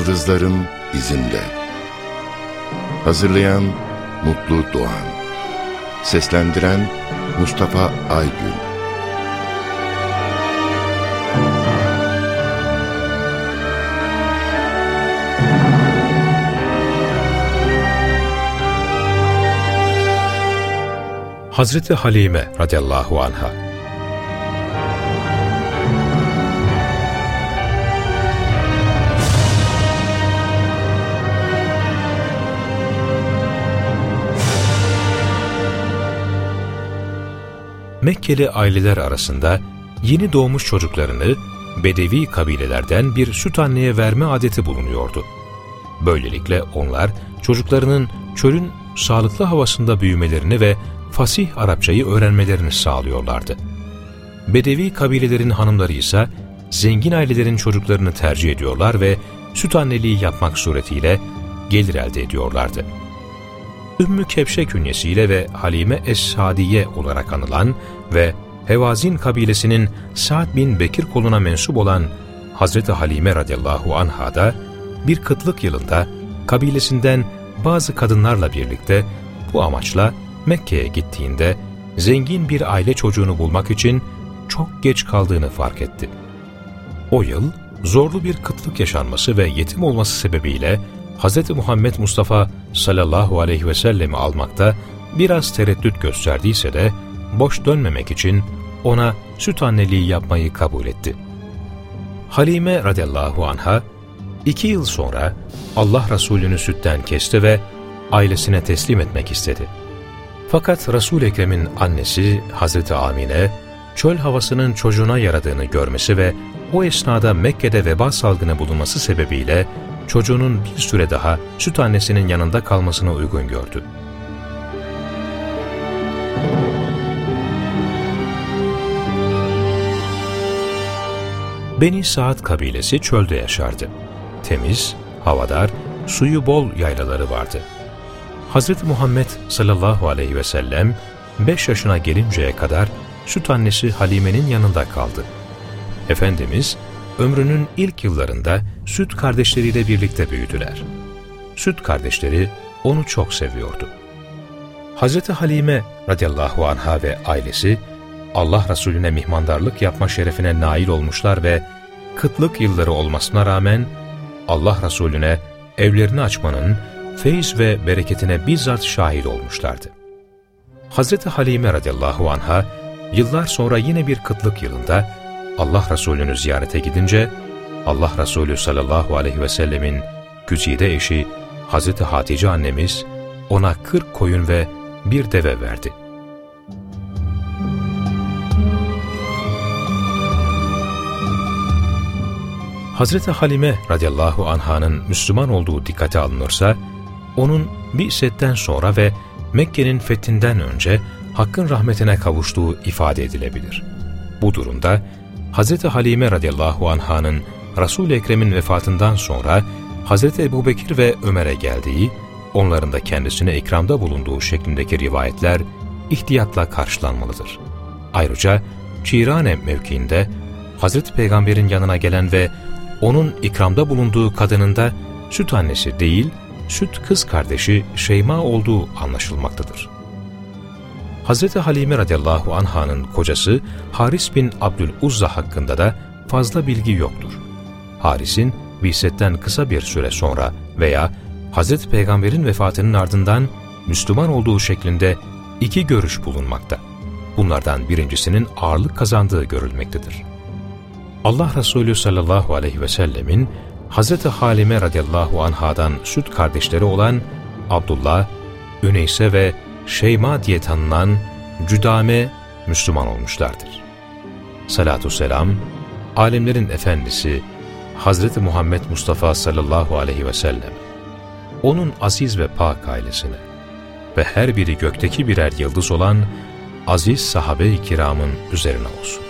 Yıldızların izinde. Hazırlayan Mutlu Doğan. Seslendiren Mustafa Aygün. Hazreti Halime radıyallahu anha Mekkeli aileler arasında yeni doğmuş çocuklarını Bedevi kabilelerden bir süt anneye verme adeti bulunuyordu. Böylelikle onlar çocuklarının çölün sağlıklı havasında büyümelerini ve fasih Arapçayı öğrenmelerini sağlıyorlardı. Bedevi kabilelerin hanımları ise zengin ailelerin çocuklarını tercih ediyorlar ve süt anneliği yapmak suretiyle gelir elde ediyorlardı. Ümmü Kepşe künyesiyle ve Halime Es-Sadiye olarak anılan ve Hevazin kabilesinin Sa'd bin Bekir koluna mensup olan Hazreti Halime radıyallahu anha da bir kıtlık yılında kabilesinden bazı kadınlarla birlikte bu amaçla Mekke'ye gittiğinde zengin bir aile çocuğunu bulmak için çok geç kaldığını fark etti. O yıl zorlu bir kıtlık yaşanması ve yetim olması sebebiyle Hz. Muhammed Mustafa sallallahu aleyhi ve sellemi almakta biraz tereddüt gösterdiyse de boş dönmemek için ona süt anneliği yapmayı kabul etti. Halime radıyallahu anha iki yıl sonra Allah Resulü'nü sütten kesti ve ailesine teslim etmek istedi. Fakat Resul-i Ekrem'in annesi Hazreti Amine, çöl havasının çocuğuna yaradığını görmesi ve o esnada Mekke'de veba salgını bulunması sebebiyle çocuğunun bir süre daha süt annesinin yanında kalmasını uygun gördü. Beni Saad kabilesi çölde yaşardı. Temiz, havadar, suyu bol yaylaları vardı. Hz. Muhammed sallallahu aleyhi ve sellem 5 yaşına gelinceye kadar süt annesi Halime'nin yanında kaldı. Efendimiz ömrünün ilk yıllarında süt kardeşleriyle birlikte büyüdüler. Süt kardeşleri onu çok seviyordu. Hz. Halime radıyallahu anha ve ailesi Allah Resulüne mihmandarlık yapma şerefine nail olmuşlar ve kıtlık yılları olmasına rağmen Allah Resulüne evlerini açmanın feyiz ve bereketine bizzat şahit olmuşlardı. Hz. Halime radıyallahu anha yıllar sonra yine bir kıtlık yılında Allah Resulü'nü ziyarete gidince Allah Resulü sallallahu aleyhi ve sellemin güzide eşi Hz. Hatice annemiz ona kırk koyun ve bir deve verdi. Hazreti Halime radıyallahu anhanın Müslüman olduğu dikkate alınırsa, onun bir setten sonra ve Mekke'nin fethinden önce Hakk'ın rahmetine kavuştuğu ifade edilebilir. Bu durumda Hz. Halime radıyallahu anhanın Resul-i Ekrem'in vefatından sonra Hz. Ebu Bekir ve Ömer'e geldiği, onların da kendisine ikramda bulunduğu şeklindeki rivayetler ihtiyatla karşılanmalıdır. Ayrıca Çirane mevkiinde Hz. Peygamber'in yanına gelen ve onun ikramda bulunduğu kadının da süt annesi değil, süt kız kardeşi Şeyma olduğu anlaşılmaktadır. Hz. Halime radıyallahu anh'ın kocası Haris bin Abdüluzza hakkında da fazla bilgi yoktur. Haris'in Biset'ten kısa bir süre sonra veya Hz. Peygamber'in vefatının ardından Müslüman olduğu şeklinde iki görüş bulunmakta. Bunlardan birincisinin ağırlık kazandığı görülmektedir. Allah Resulü sallallahu aleyhi ve sellemin Hz. Halime radıyallahu anhadan süt kardeşleri olan Abdullah, Üneyse ve Şeyma diye tanınan Cüdame Müslüman olmuşlardır. Salatü selam, alemlerin efendisi Hz. Muhammed Mustafa sallallahu aleyhi ve sellem, onun aziz ve pak ailesine ve her biri gökteki birer yıldız olan aziz sahabe-i kiramın üzerine olsun.